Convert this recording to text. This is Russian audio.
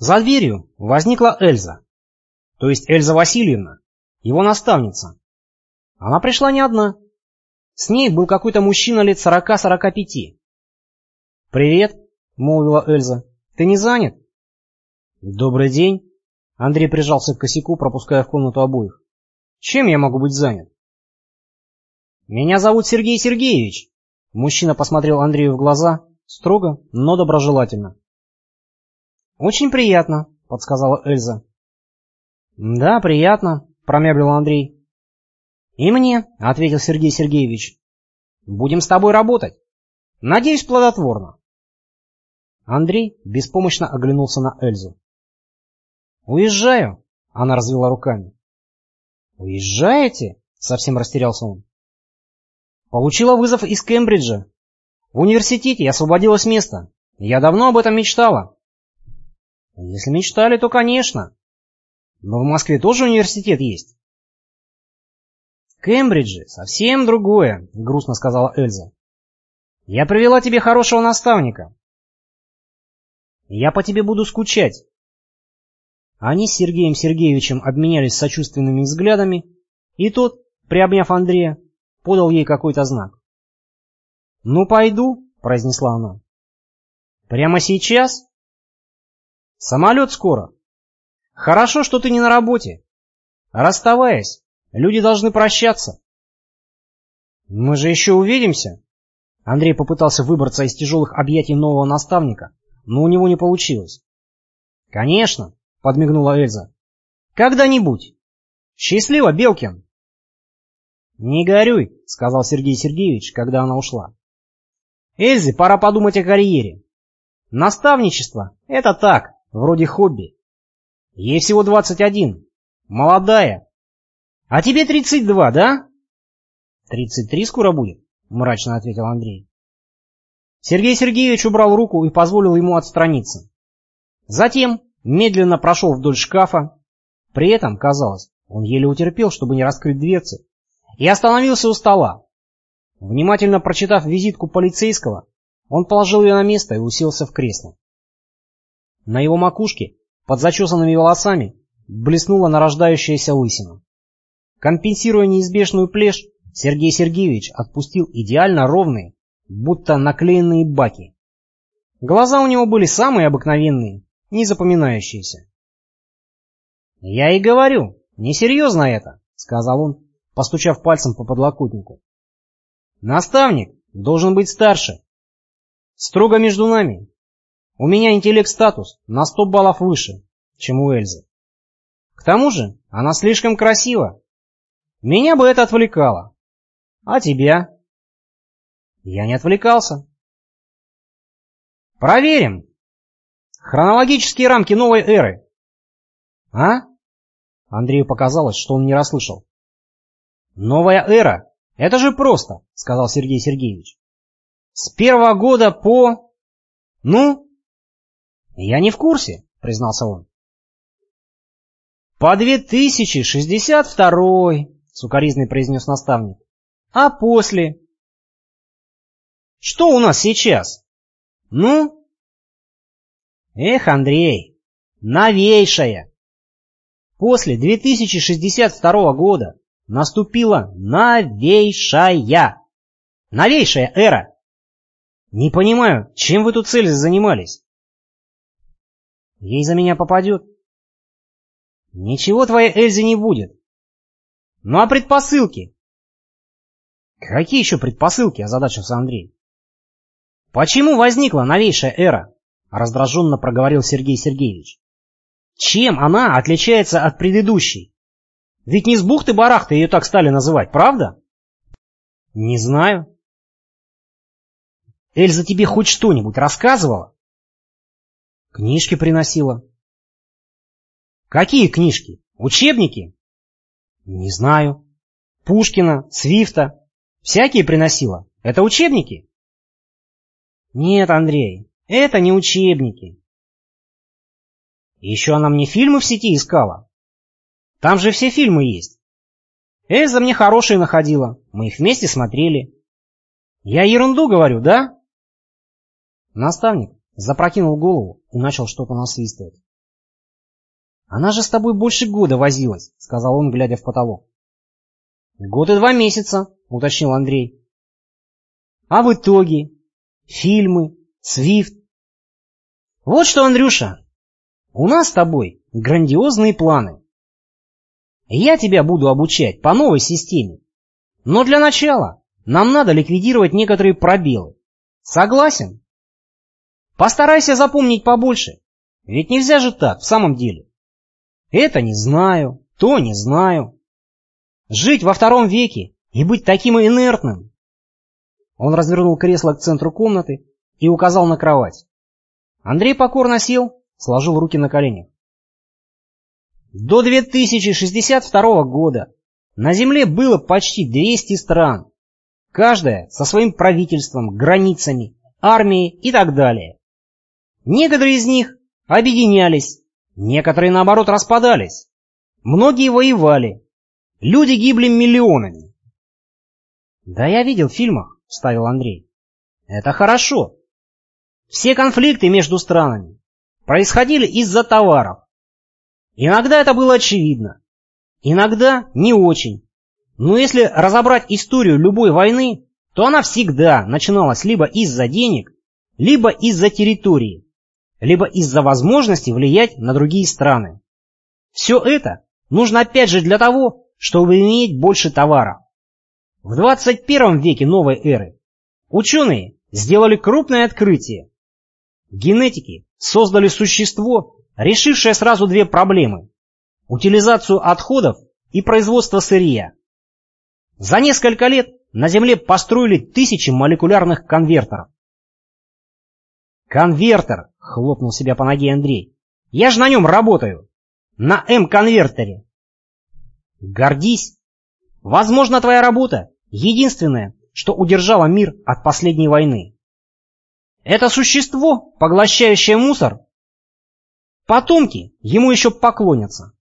За дверью возникла Эльза, то есть Эльза Васильевна, его наставница. Она пришла не одна. С ней был какой-то мужчина лет сорока-сорока пяти. «Привет», — молвила Эльза. «Ты не занят?» «Добрый день». Андрей прижался к косяку, пропуская в комнату обоих. «Чем я могу быть занят?» «Меня зовут Сергей Сергеевич», — мужчина посмотрел Андрею в глаза, строго, но доброжелательно. «Очень приятно», — подсказала Эльза. «Да, приятно», — промямлил Андрей. «И мне», — ответил Сергей Сергеевич. «Будем с тобой работать. Надеюсь, плодотворно». Андрей беспомощно оглянулся на Эльзу. «Уезжаю», — она развела руками. «Уезжаете?» — совсем растерялся он. «Получила вызов из Кембриджа. В университете освободилось место. Я давно об этом мечтала». «Если мечтали, то конечно. Но в Москве тоже университет есть». Кембриджи совсем другое, грустно сказала Эльза. Я привела тебе хорошего наставника. Я по тебе буду скучать. Они с Сергеем Сергеевичем обменялись сочувственными взглядами, и тот, приобняв Андрея, подал ей какой-то знак. «Ну, пойду», — произнесла она. «Прямо сейчас?» «Самолет скоро. Хорошо, что ты не на работе. Расставаясь, Люди должны прощаться. Мы же еще увидимся. Андрей попытался выбраться из тяжелых объятий нового наставника, но у него не получилось. Конечно, подмигнула Эльза. Когда-нибудь. Счастливо, Белкин. Не горюй, сказал Сергей Сергеевич, когда она ушла. Эльзе пора подумать о карьере. Наставничество — это так, вроде хобби. Ей всего 21, молодая, «А тебе 32, да?» «33 скоро будет», — мрачно ответил Андрей. Сергей Сергеевич убрал руку и позволил ему отстраниться. Затем медленно прошел вдоль шкафа. При этом, казалось, он еле утерпел, чтобы не раскрыть дверцы, и остановился у стола. Внимательно прочитав визитку полицейского, он положил ее на место и уселся в кресло. На его макушке, под зачесанными волосами, блеснула нарождающаяся лысина. Компенсируя неизбежную плешь, Сергей Сергеевич отпустил идеально ровные, будто наклеенные баки. Глаза у него были самые обыкновенные, не запоминающиеся. «Я и говорю, несерьезно это», — сказал он, постучав пальцем по подлокотнику. «Наставник должен быть старше. Строго между нами. У меня интеллект-статус на сто баллов выше, чем у Эльзы. К тому же она слишком красива, меня бы это отвлекало. А тебя? Я не отвлекался. Проверим. Хронологические рамки новой эры. А? Андрею показалось, что он не расслышал. Новая эра. Это же просто, сказал Сергей Сергеевич. С первого года по... Ну? Я не в курсе, признался он. По 2062 сукоризный произнес наставник. А после? Что у нас сейчас? Ну? Эх, Андрей, новейшая. После 2062 года наступила новейшая, новейшая эра. Не понимаю, чем вы тут цели занимались? Ей за меня попадет. Ничего твоей Эльзе не будет. Ну а предпосылки? Какие еще предпосылки, озадачился Андрей. Почему возникла новейшая эра? Раздраженно проговорил Сергей Сергеевич. Чем она отличается от предыдущей? Ведь не с бухты-барахты ее так стали называть, правда? Не знаю. Эльза тебе хоть что-нибудь рассказывала? Книжки приносила. Какие книжки? Учебники? Не знаю. Пушкина, Свифта. Всякие приносила. Это учебники? Нет, Андрей, это не учебники. Еще она мне фильмы в сети искала. Там же все фильмы есть. Эльза мне хорошие находила. Мы их вместе смотрели. Я ерунду говорю, да? Наставник запрокинул голову и начал что-то насвистывать. Она же с тобой больше года возилась, сказал он, глядя в потолок. Год и два месяца, уточнил Андрей. А в итоге? Фильмы, Свифт. Вот что, Андрюша, у нас с тобой грандиозные планы. Я тебя буду обучать по новой системе. Но для начала нам надо ликвидировать некоторые пробелы. Согласен? Постарайся запомнить побольше. Ведь нельзя же так, в самом деле. Это не знаю, то не знаю. Жить во втором веке и быть таким инертным. Он развернул кресло к центру комнаты и указал на кровать. Андрей покорно сел, сложил руки на коленях. До 2062 года на Земле было почти 200 стран, каждая со своим правительством, границами, армией и так далее. Некоторые из них объединялись, некоторые, наоборот, распадались. Многие воевали, люди гибли миллионами. «Да я видел в фильмах», — вставил Андрей. «Это хорошо. Все конфликты между странами происходили из-за товаров, Иногда это было очевидно, иногда не очень. Но если разобрать историю любой войны, то она всегда начиналась либо из-за денег, либо из-за территории, либо из-за возможности влиять на другие страны. Все это нужно опять же для того, чтобы иметь больше товаров. В 21 веке новой эры ученые сделали крупное открытие. Генетики создали существо, решившая сразу две проблемы – утилизацию отходов и производство сырья. За несколько лет на Земле построили тысячи молекулярных конвертеров. «Конвертер!» — хлопнул себя по ноге Андрей. «Я же на нем работаю! На М-конвертере!» «Гордись! Возможно, твоя работа — единственное, что удержало мир от последней войны. Это существо, поглощающее мусор, Потомки ему еще поклонятся.